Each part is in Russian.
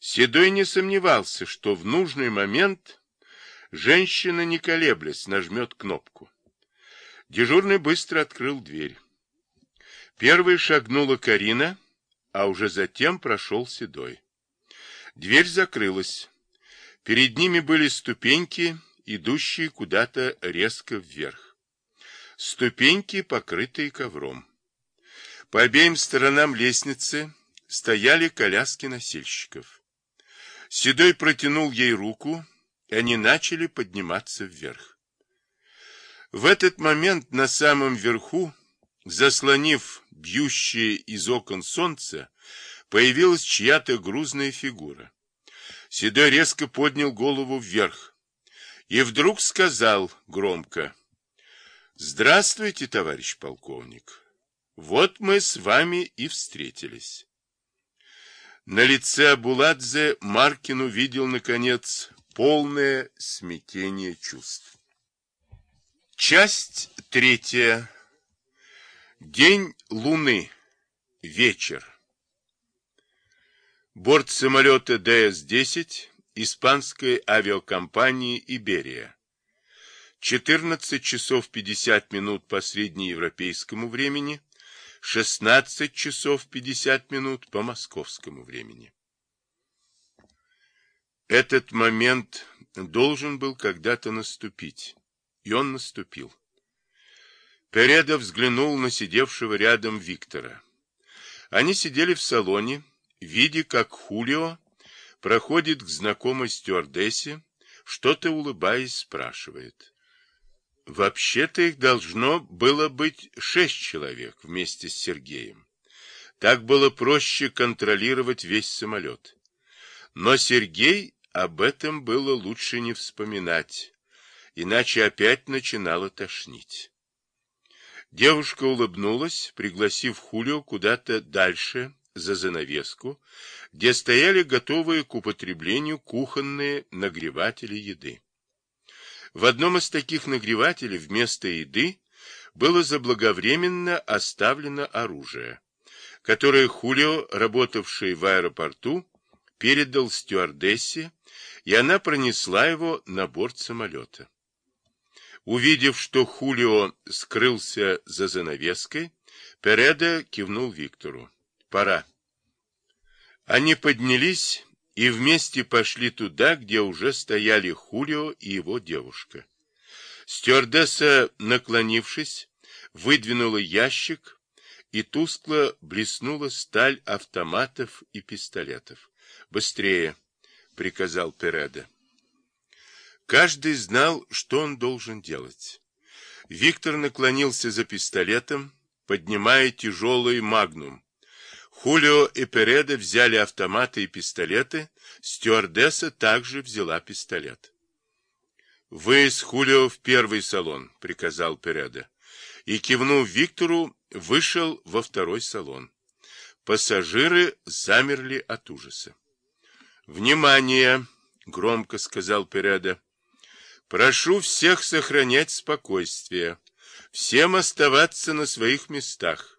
Седой не сомневался, что в нужный момент женщина, не колеблясь, нажмет кнопку. Дежурный быстро открыл дверь. Первой шагнула Карина, а уже затем прошел Седой. Дверь закрылась. Перед ними были ступеньки, идущие куда-то резко вверх. Ступеньки, покрытые ковром. По обеим сторонам лестницы стояли коляски носильщиков. Седой протянул ей руку, и они начали подниматься вверх. В этот момент на самом верху, заслонив бьющее из окон солнце, появилась чья-то грузная фигура. Седой резко поднял голову вверх и вдруг сказал громко, «Здравствуйте, товарищ полковник. Вот мы с вами и встретились». На лице Абуладзе Маркин увидел, наконец, полное смятение чувств. Часть третья. День Луны. Вечер. Борт самолета ДС-10 испанской авиакомпании «Иберия». 14 часов 50 минут по среднеевропейскому времени, 16 часов 50 минут по московскому времени. Этот момент должен был когда-то наступить, и он наступил. Переда взглянул на сидевшего рядом Виктора. Они сидели в салоне, видя, как Хулио проходит к знакомой стюардессе, что-то улыбаясь спрашивает. Вообще-то их должно было быть шесть человек вместе с Сергеем. Так было проще контролировать весь самолет. Но Сергей об этом было лучше не вспоминать, иначе опять начинало тошнить. Девушка улыбнулась, пригласив Хулио куда-то дальше за занавеску, где стояли готовые к употреблению кухонные нагреватели еды. В одном из таких нагревателей вместо еды было заблаговременно оставлено оружие, которое Хулио, работавший в аэропорту, передал стюардессе, и она пронесла его на борт самолета. Увидев, что Хулио скрылся за занавеской, Переда кивнул Виктору. Пора. Они поднялись и вместе пошли туда, где уже стояли Хулио и его девушка. Стюардесса, наклонившись, выдвинула ящик, и тускло блеснула сталь автоматов и пистолетов. «Быстрее!» — приказал Переда. Каждый знал, что он должен делать. Виктор наклонился за пистолетом, поднимая тяжелый магнум, Хулио и Переда взяли автоматы и пистолеты, стюардесса также взяла пистолет. «Вы с Хулио в первый салон», — приказал Переда. И, кивнув Виктору, вышел во второй салон. Пассажиры замерли от ужаса. «Внимание!» — громко сказал Переда. «Прошу всех сохранять спокойствие, всем оставаться на своих местах.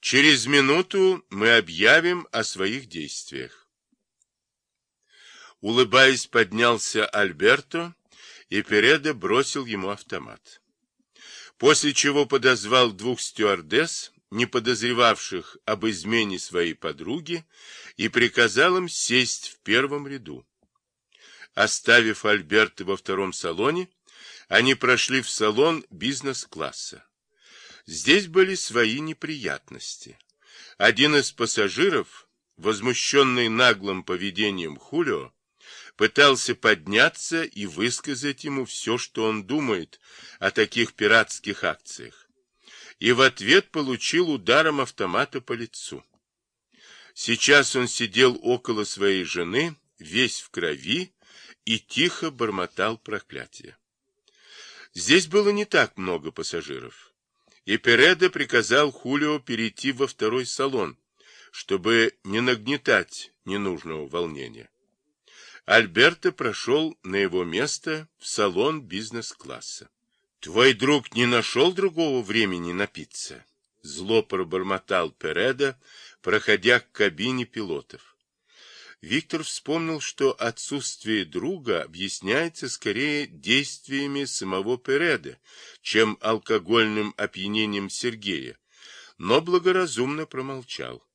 Через минуту мы объявим о своих действиях. Улыбаясь, поднялся Альберто, и Переда бросил ему автомат. После чего подозвал двух стюардесс, не подозревавших об измене своей подруги, и приказал им сесть в первом ряду. Оставив Альберта во втором салоне, они прошли в салон бизнес-класса. Здесь были свои неприятности. Один из пассажиров, возмущенный наглым поведением Хулио, пытался подняться и высказать ему все, что он думает о таких пиратских акциях. И в ответ получил ударом автомата по лицу. Сейчас он сидел около своей жены, весь в крови, и тихо бормотал проклятие. Здесь было не так много пассажиров и Переда приказал Хулио перейти во второй салон, чтобы не нагнетать ненужного волнения. Альберто прошел на его место в салон бизнес-класса. «Твой друг не нашел другого времени напиться?» Зло пробормотал Переда, проходя к кабине пилотов. Виктор вспомнил, что отсутствие друга объясняется скорее действиями самого Переда, чем алкогольным опьянением Сергея, но благоразумно промолчал.